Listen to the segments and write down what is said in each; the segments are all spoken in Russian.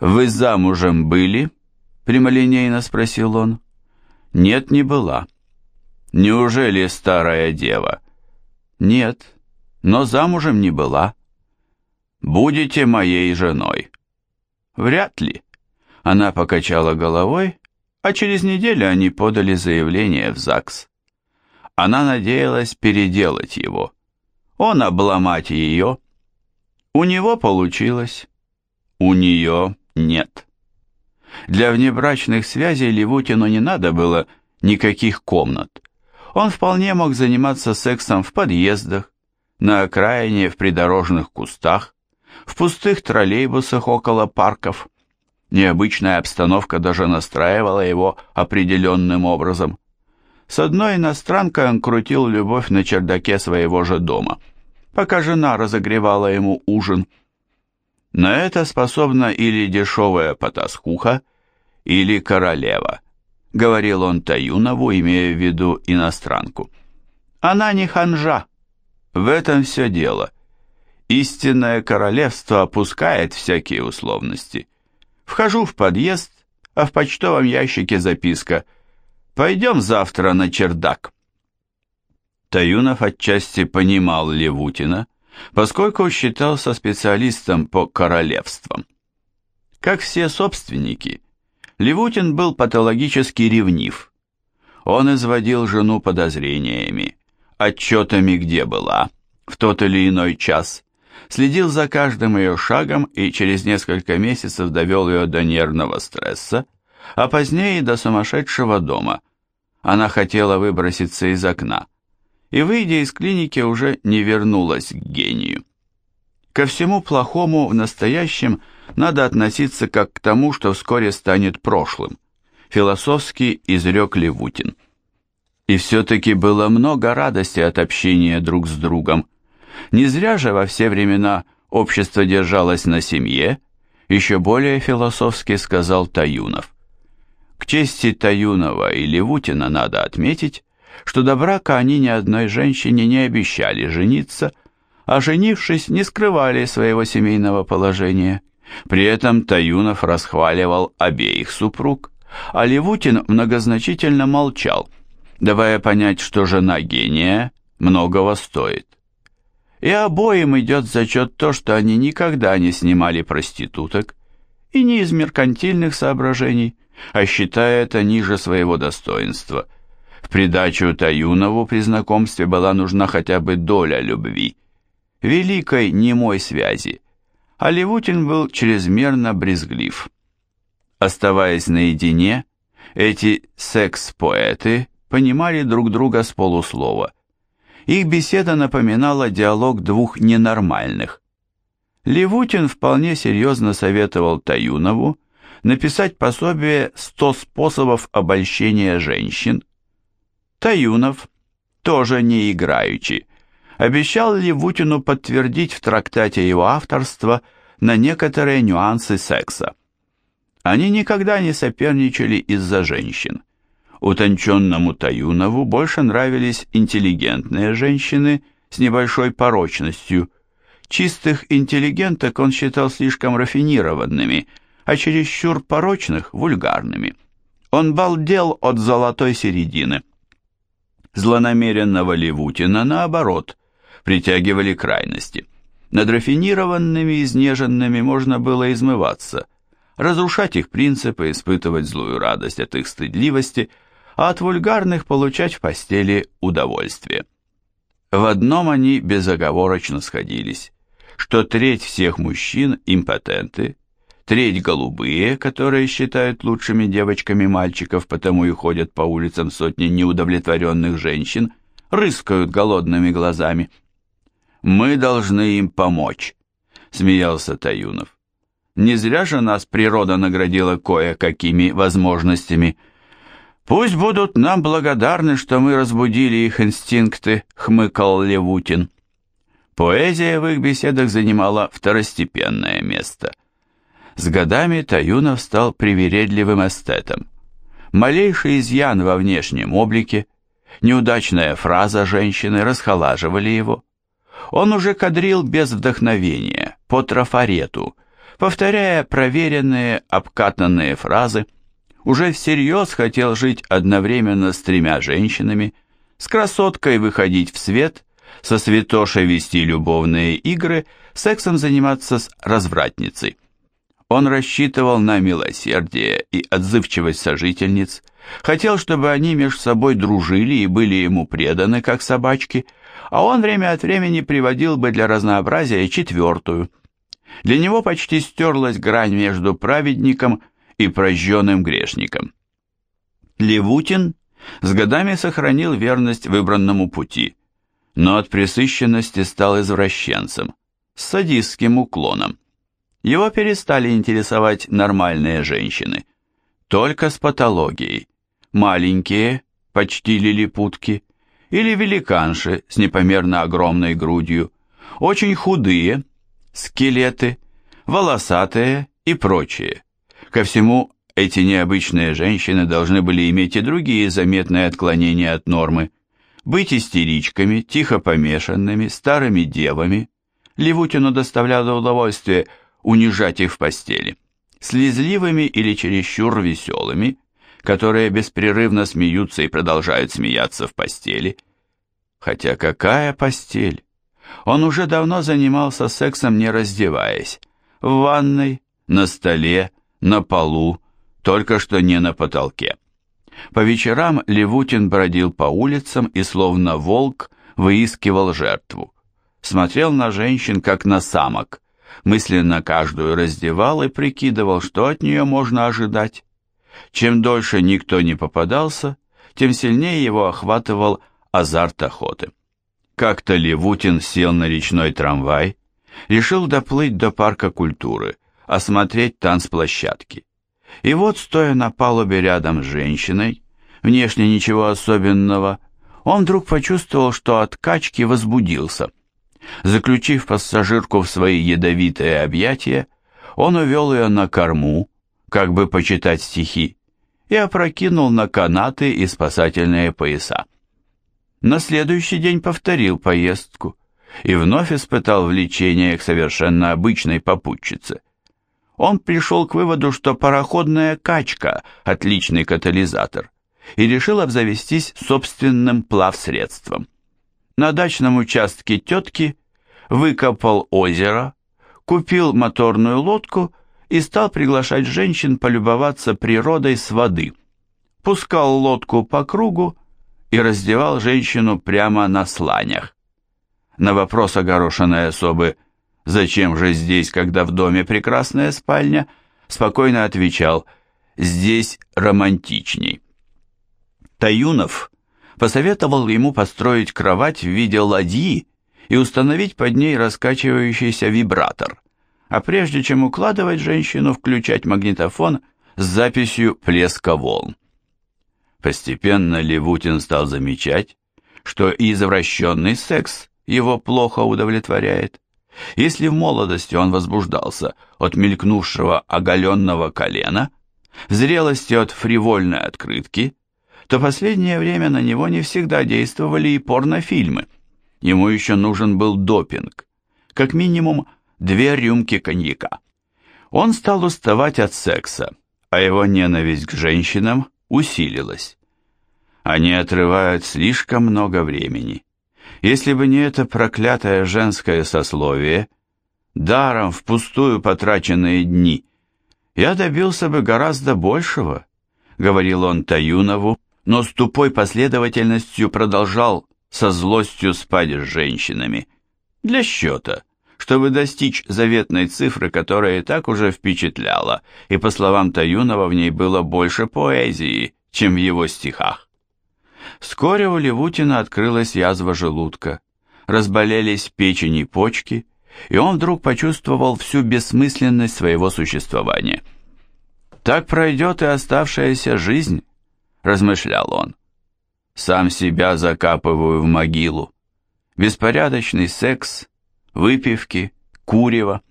«Вы замужем были?» — прямолинейно спросил он. «Нет, не была». «Неужели старая дева?» «Нет, но замужем не была». «Будете моей женой?» «Вряд ли». Она покачала головой, а через неделю они подали заявление в ЗАГС. Она надеялась переделать его. Он обломать ее. У него получилось. У нее нет. Для внебрачных связей Левутину не надо было никаких комнат. Он вполне мог заниматься сексом в подъездах, на окраине в придорожных кустах, в пустых троллейбусах около парков. Необычная обстановка даже настраивала его определенным образом. С одной иностранкой он крутил любовь на чердаке своего же дома, пока жена разогревала ему ужин – на это способна или дешевая потаскуха, или королева, говорил он Таюнову, имея в виду иностранку. Она не ханжа. В этом все дело. Истинное королевство опускает всякие условности. Вхожу в подъезд, а в почтовом ящике записка «Пойдем завтра на чердак». Таюнов отчасти понимал Левутина, поскольку считался специалистом по королевствам. Как все собственники, Левутин был патологически ревнив. Он изводил жену подозрениями, отчетами, где была, в тот или иной час, следил за каждым ее шагом и через несколько месяцев довел ее до нервного стресса, а позднее до сумасшедшего дома. Она хотела выброситься из окна и, выйдя из клиники, уже не вернулась к гению. Ко всему плохому в настоящем надо относиться как к тому, что вскоре станет прошлым, философски изрек Левутин. И все-таки было много радости от общения друг с другом. Не зря же во все времена общество держалось на семье, еще более философски сказал Таюнов. К чести Таюнова и Левутина надо отметить, что до брака они ни одной женщине не обещали жениться, а женившись, не скрывали своего семейного положения. При этом Таюнов расхваливал обеих супруг, а Левутин многозначительно молчал, давая понять, что жена гения многого стоит. И обоим идет зачет то, что они никогда не снимали проституток, и не из меркантильных соображений, а считая это ниже своего достоинства – в придачу Таюнову при знакомстве была нужна хотя бы доля любви, великой немой связи, а Левутин был чрезмерно брезглив. Оставаясь наедине, эти секс-поэты понимали друг друга с полуслова. Их беседа напоминала диалог двух ненормальных. Левутин вполне серьезно советовал Таюнову написать пособие «100 способов обольщения женщин», Таюнов, тоже не играючи, обещал Левутину подтвердить в трактате его авторства на некоторые нюансы секса. Они никогда не соперничали из-за женщин. Утонченному Таюнову больше нравились интеллигентные женщины с небольшой порочностью. Чистых интеллигенток он считал слишком рафинированными, а чересчур порочных – вульгарными. Он балдел от золотой середины – Злонамеренного Левутина, наоборот, притягивали крайности. Над рафинированными, изнеженными можно было измываться, разрушать их принципы, испытывать злую радость от их стыдливости, а от вульгарных получать в постели удовольствие. В одном они безоговорочно сходились, что треть всех мужчин – импотенты, треть голубые, которые считают лучшими девочками мальчиков, потому и ходят по улицам сотни неудовлетворенных женщин, рыскают голодными глазами. «Мы должны им помочь», — смеялся Таюнов. «Не зря же нас природа наградила кое-какими возможностями. Пусть будут нам благодарны, что мы разбудили их инстинкты», — хмыкал Левутин. Поэзия в их беседах занимала второстепенное место. С годами Таюнов стал привередливым эстетом. Малейший изъян во внешнем облике, неудачная фраза женщины расхолаживали его. Он уже кадрил без вдохновения, по трафарету, повторяя проверенные, обкатанные фразы, уже всерьез хотел жить одновременно с тремя женщинами, с красоткой выходить в свет, со святошей вести любовные игры, сексом заниматься с развратницей. Он рассчитывал на милосердие и отзывчивость сожительниц, хотел, чтобы они между собой дружили и были ему преданы, как собачки, а он время от времени приводил бы для разнообразия четвертую. Для него почти стерлась грань между праведником и прожженным грешником. Левутин с годами сохранил верность выбранному пути, но от пресыщенности стал извращенцем, с садистским уклоном. Его перестали интересовать нормальные женщины. Только с патологией. Маленькие, почти лилипутки, или великанши с непомерно огромной грудью, очень худые, скелеты, волосатые и прочие. Ко всему, эти необычные женщины должны были иметь и другие заметные отклонения от нормы. Быть истеричками, тихо помешанными, старыми девами. Левутину доставляло удовольствие – унижать их в постели, слезливыми или чересчур веселыми, которые беспрерывно смеются и продолжают смеяться в постели. Хотя какая постель? Он уже давно занимался сексом, не раздеваясь. В ванной, на столе, на полу, только что не на потолке. По вечерам Левутин бродил по улицам и словно волк выискивал жертву. Смотрел на женщин, как на самок, мысленно каждую раздевал и прикидывал, что от нее можно ожидать. Чем дольше никто не попадался, тем сильнее его охватывал азарт охоты. Как-то Левутин сел на речной трамвай, решил доплыть до парка культуры, осмотреть танцплощадки. И вот, стоя на палубе рядом с женщиной, внешне ничего особенного, он вдруг почувствовал, что от качки возбудился – Заключив пассажирку в свои ядовитые объятия, он увел ее на корму, как бы почитать стихи, и опрокинул на канаты и спасательные пояса. На следующий день повторил поездку и вновь испытал влечение к совершенно обычной попутчице. Он пришел к выводу, что пароходная качка – отличный катализатор, и решил обзавестись собственным плавсредством. На дачном участке тетки выкопал озеро, купил моторную лодку и стал приглашать женщин полюбоваться природой с воды. Пускал лодку по кругу и раздевал женщину прямо на сланях. На вопрос огорошенной особы «Зачем же здесь, когда в доме прекрасная спальня?» спокойно отвечал «Здесь романтичней». Таюнов посоветовал ему построить кровать в виде ладьи и установить под ней раскачивающийся вибратор, а прежде чем укладывать женщину, включать магнитофон с записью плеска волн. Постепенно Левутин стал замечать, что извращенный секс его плохо удовлетворяет. Если в молодости он возбуждался от мелькнувшего оголенного колена, в зрелости от фривольной открытки, то последнее время на него не всегда действовали и порнофильмы – Ему еще нужен был допинг, как минимум две рюмки коньяка. Он стал уставать от секса, а его ненависть к женщинам усилилась. Они отрывают слишком много времени. Если бы не это проклятое женское сословие, даром впустую потраченные дни, я добился бы гораздо большего, говорил он Таюнову, но с тупой последовательностью продолжал со злостью спать с женщинами. Для счета, чтобы достичь заветной цифры, которая и так уже впечатляла, и, по словам Таюнова, в ней было больше поэзии, чем в его стихах. Вскоре у Левутина открылась язва желудка, разболелись печень и почки, и он вдруг почувствовал всю бессмысленность своего существования. «Так пройдет и оставшаяся жизнь», — размышлял он сам себя закапываю в могилу. Беспорядочный секс, выпивки, курево.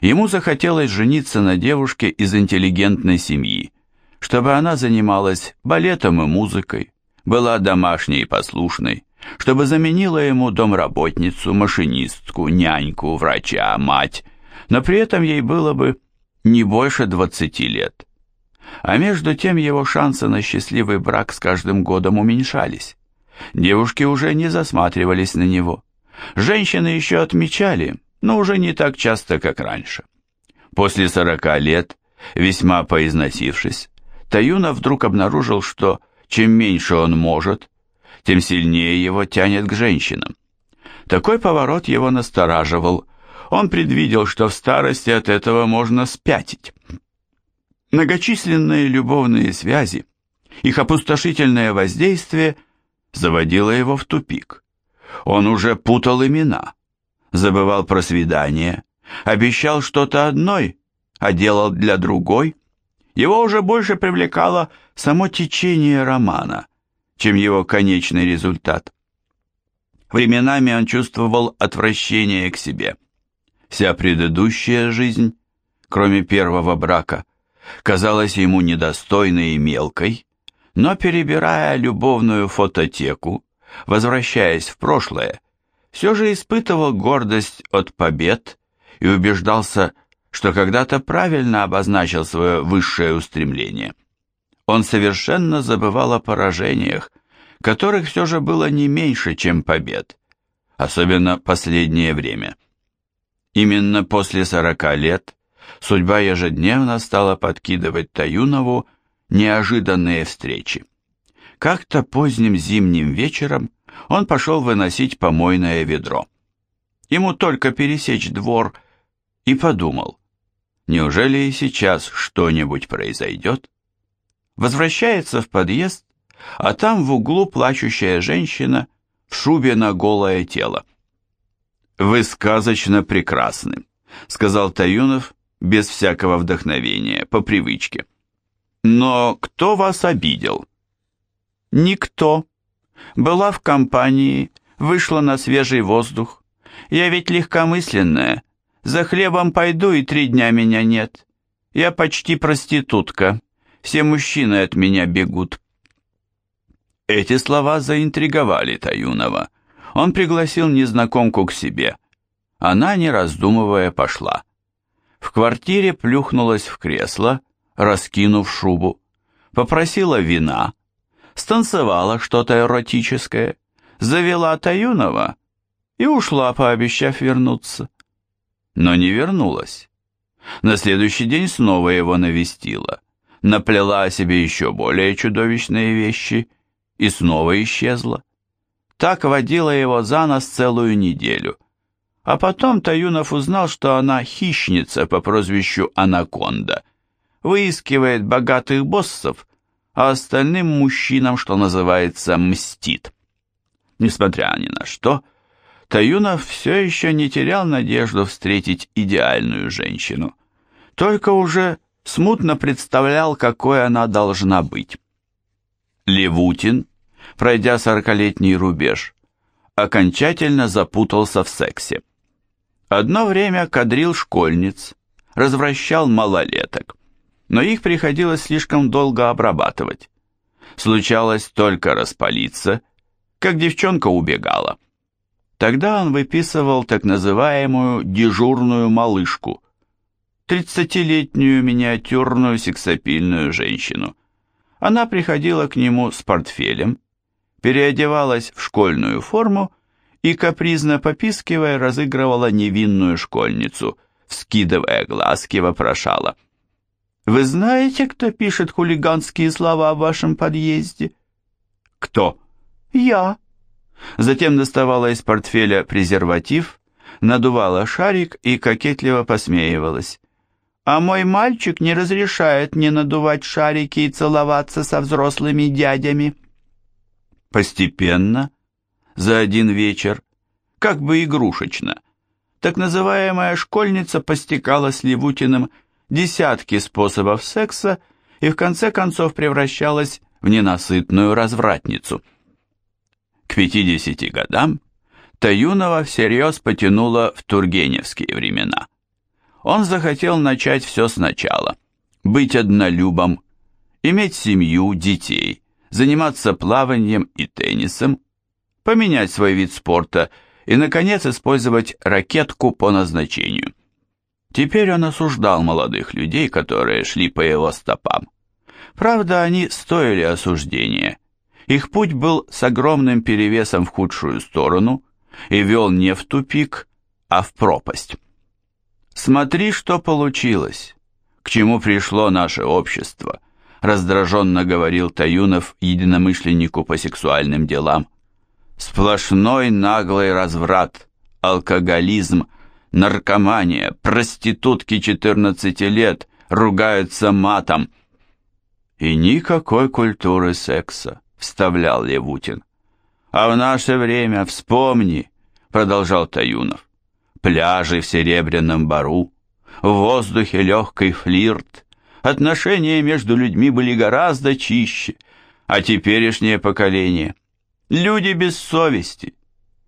Ему захотелось жениться на девушке из интеллигентной семьи, чтобы она занималась балетом и музыкой, была домашней и послушной, чтобы заменила ему домработницу, машинистку, няньку, врача, мать, но при этом ей было бы не больше 20 лет. А между тем его шансы на счастливый брак с каждым годом уменьшались. Девушки уже не засматривались на него. Женщины еще отмечали, но уже не так часто, как раньше. После сорока лет, весьма поизносившись, Таюна вдруг обнаружил, что чем меньше он может, тем сильнее его тянет к женщинам. Такой поворот его настораживал. Он предвидел, что в старости от этого можно спятить. Многочисленные любовные связи, их опустошительное воздействие заводило его в тупик. Он уже путал имена, забывал про свидание, обещал что-то одной, а делал для другой. Его уже больше привлекало само течение романа, чем его конечный результат. Временами он чувствовал отвращение к себе. Вся предыдущая жизнь, кроме первого брака, казалась ему недостойной и мелкой, но перебирая любовную фототеку, возвращаясь в прошлое, все же испытывал гордость от побед и убеждался, что когда-то правильно обозначил свое высшее устремление. Он совершенно забывал о поражениях, которых все же было не меньше, чем побед, особенно последнее время. Именно после сорока лет судьба ежедневно стала подкидывать Таюнову неожиданные встречи. Как-то поздним зимним вечером он пошел выносить помойное ведро. Ему только пересечь двор и подумал, неужели и сейчас что-нибудь произойдет? Возвращается в подъезд, а там в углу плачущая женщина в шубе на голое тело. «Вы сказочно прекрасны», — сказал Таюнов без всякого вдохновения, по привычке. «Но кто вас обидел?» «Никто. Была в компании, вышла на свежий воздух. Я ведь легкомысленная. За хлебом пойду, и три дня меня нет. Я почти проститутка. Все мужчины от меня бегут». Эти слова заинтриговали Таюнова. Он пригласил незнакомку к себе. Она, не раздумывая, пошла. В квартире плюхнулась в кресло, раскинув шубу, попросила вина, станцевала что-то эротическое, завела Таюнова и ушла, пообещав вернуться. Но не вернулась. На следующий день снова его навестила, наплела о себе еще более чудовищные вещи и снова исчезла. Так водила его за нос целую неделю. А потом Таюнов узнал, что она хищница по прозвищу Анаконда, выискивает богатых боссов, а остальным мужчинам, что называется, мстит. Несмотря ни на что, Таюнов все еще не терял надежду встретить идеальную женщину, только уже смутно представлял, какой она должна быть. Левутин, пройдя сорокалетний рубеж, окончательно запутался в сексе. Одно время кадрил школьниц, развращал малолеток, но их приходилось слишком долго обрабатывать. Случалось только распалиться, как девчонка убегала. Тогда он выписывал так называемую дежурную малышку, тридцатилетнюю миниатюрную сексапильную женщину. Она приходила к нему с портфелем, переодевалась в школьную форму и, капризно попискивая, разыгрывала невинную школьницу, вскидывая глазки, вопрошала. «Вы знаете, кто пишет хулиганские слова в вашем подъезде?» «Кто?» «Я». Затем доставала из портфеля презерватив, надувала шарик и кокетливо посмеивалась. «А мой мальчик не разрешает мне надувать шарики и целоваться со взрослыми дядями». Постепенно за один вечер, как бы игрушечно. Так называемая школьница постекала с Левутиным десятки способов секса и в конце концов превращалась в ненасытную развратницу. К 50 годам Таюнова всерьез потянула в тургеневские времена. Он захотел начать все сначала, быть однолюбом, иметь семью, детей, заниматься плаванием и теннисом, поменять свой вид спорта и, наконец, использовать ракетку по назначению. Теперь он осуждал молодых людей, которые шли по его стопам. Правда, они стоили осуждения. Их путь был с огромным перевесом в худшую сторону и вел не в тупик, а в пропасть. «Смотри, что получилось, к чему пришло наше общество», раздраженно говорил Таюнов единомышленнику по сексуальным делам. «Сплошной наглый разврат, алкоголизм, наркомания, проститутки 14 лет ругаются матом». «И никакой культуры секса», — вставлял Левутин. «А в наше время, вспомни», — продолжал Таюнов, «пляжи в Серебряном Бару, в воздухе легкий флирт, отношения между людьми были гораздо чище, а теперешнее поколение — люди без совести,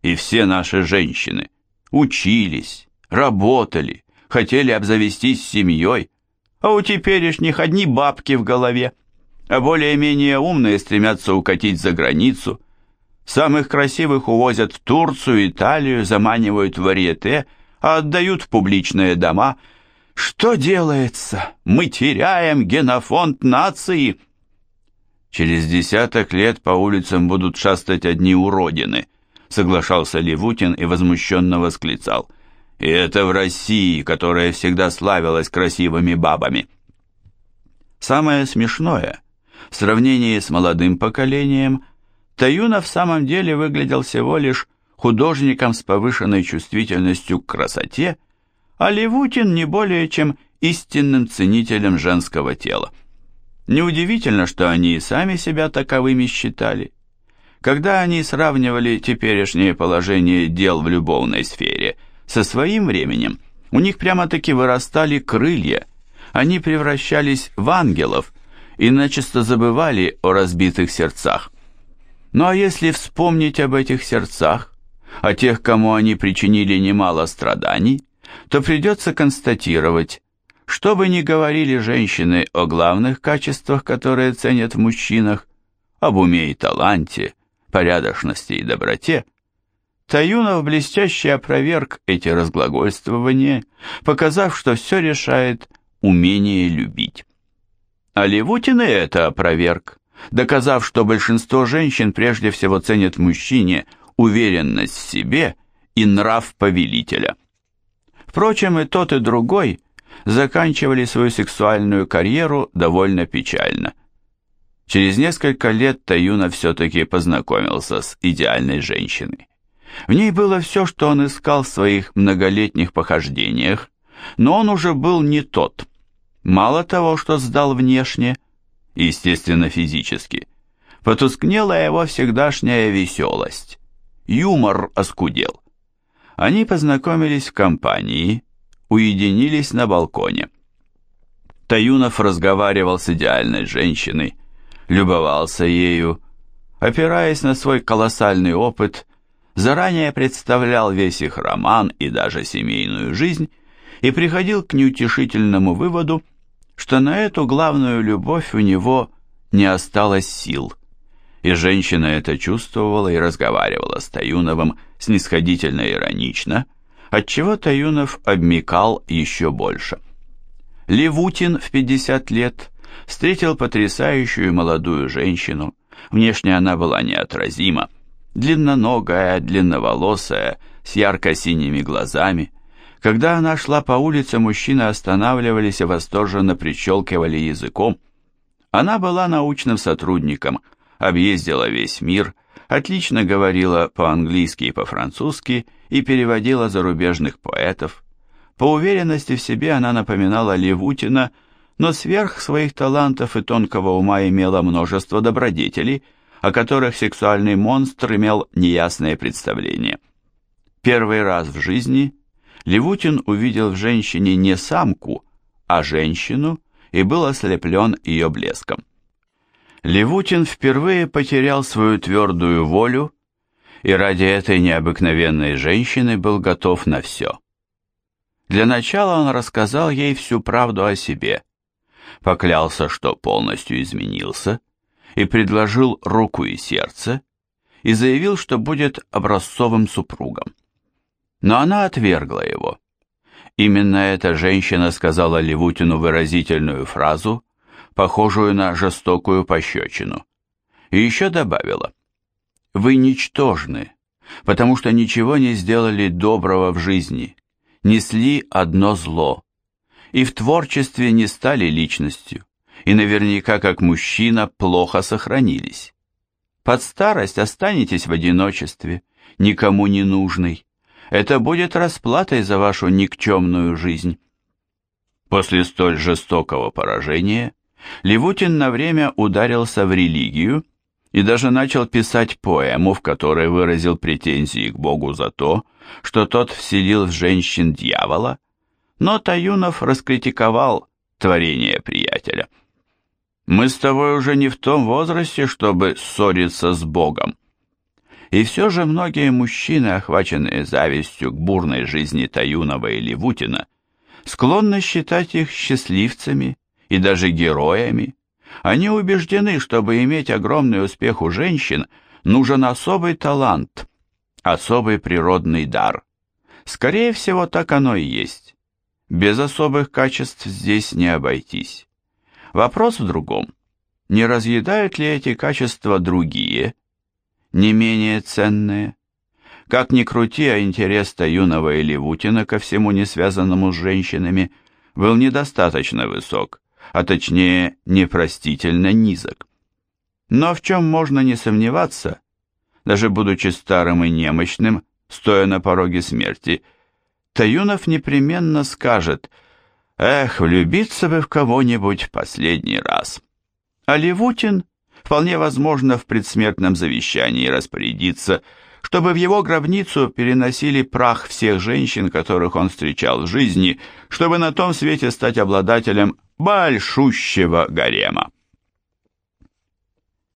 и все наши женщины учились, работали, хотели обзавестись семьей, а у теперешних одни бабки в голове, а более-менее умные стремятся укатить за границу, самых красивых увозят в Турцию, Италию, заманивают в варьете, а отдают в публичные дома – что делается? Мы теряем генофонд нации. Через десяток лет по улицам будут шастать одни уродины, соглашался Левутин и возмущенно восклицал. И это в России, которая всегда славилась красивыми бабами. Самое смешное, в сравнении с молодым поколением, Таюна в самом деле выглядел всего лишь художником с повышенной чувствительностью к красоте а Левутин не более чем истинным ценителем женского тела. Неудивительно, что они и сами себя таковыми считали. Когда они сравнивали теперешнее положение дел в любовной сфере со своим временем, у них прямо-таки вырастали крылья, они превращались в ангелов и начисто забывали о разбитых сердцах. Ну а если вспомнить об этих сердцах, о тех, кому они причинили немало страданий, то придется констатировать, что бы ни говорили женщины о главных качествах, которые ценят в мужчинах, об уме и таланте, порядочности и доброте, Таюнов блестяще опроверг эти разглагольствования, показав, что все решает умение любить. А Левутин и это опроверг, доказав, что большинство женщин прежде всего ценят в мужчине уверенность в себе и нрав повелителя – Впрочем, и тот, и другой заканчивали свою сексуальную карьеру довольно печально. Через несколько лет Таюна все-таки познакомился с идеальной женщиной. В ней было все, что он искал в своих многолетних похождениях, но он уже был не тот. Мало того, что сдал внешне, естественно, физически, потускнела его всегдашняя веселость. Юмор оскудел. Они познакомились в компании, уединились на балконе. Таюнов разговаривал с идеальной женщиной, любовался ею, опираясь на свой колоссальный опыт, заранее представлял весь их роман и даже семейную жизнь и приходил к неутешительному выводу, что на эту главную любовь у него не осталось сил – и женщина это чувствовала и разговаривала с Таюновым снисходительно иронично, отчего Таюнов обмекал еще больше. Левутин в 50 лет встретил потрясающую молодую женщину, внешне она была неотразима, длинноногая, длинноволосая, с ярко-синими глазами. Когда она шла по улице, мужчины останавливались и восторженно прищелкивали языком. Она была научным сотрудником – объездила весь мир, отлично говорила по-английски и по-французски и переводила зарубежных поэтов. По уверенности в себе она напоминала Левутина, но сверх своих талантов и тонкого ума имела множество добродетелей, о которых сексуальный монстр имел неясное представление. Первый раз в жизни Левутин увидел в женщине не самку, а женщину и был ослеплен ее блеском. Левутин впервые потерял свою твердую волю и ради этой необыкновенной женщины был готов на все. Для начала он рассказал ей всю правду о себе, поклялся, что полностью изменился, и предложил руку и сердце, и заявил, что будет образцовым супругом. Но она отвергла его. Именно эта женщина сказала Левутину выразительную фразу, похожую на жестокую пощечину. И еще добавила, «Вы ничтожны, потому что ничего не сделали доброго в жизни, несли одно зло, и в творчестве не стали личностью, и наверняка как мужчина плохо сохранились. Под старость останетесь в одиночестве, никому не нужный. Это будет расплатой за вашу никчемную жизнь. После столь жестокого поражения Левутин на время ударился в религию и даже начал писать поэму, в которой выразил претензии к Богу за то, что тот вселил в женщин дьявола, но Таюнов раскритиковал творение приятеля. Мы с тобой уже не в том возрасте, чтобы ссориться с Богом. И все же многие мужчины, охваченные завистью к бурной жизни Таюнова или Вутина, склонны считать их счастливцами и даже героями. Они убеждены, чтобы иметь огромный успех у женщин, нужен особый талант, особый природный дар. Скорее всего, так оно и есть. Без особых качеств здесь не обойтись. Вопрос в другом. Не разъедают ли эти качества другие, не менее ценные? Как ни крути, а интерес-то юного Иливутина ко всему не связанному с женщинами был недостаточно высок, а точнее непростительно низок. Но в чем можно не сомневаться, даже будучи старым и немощным, стоя на пороге смерти, Таюнов непременно скажет – Эх, влюбиться бы в кого-нибудь в последний раз. А Левутин, вполне возможно, в предсмертном завещании распорядиться, чтобы в его гробницу переносили прах всех женщин, которых он встречал в жизни, чтобы на том свете стать обладателем большущего гарема.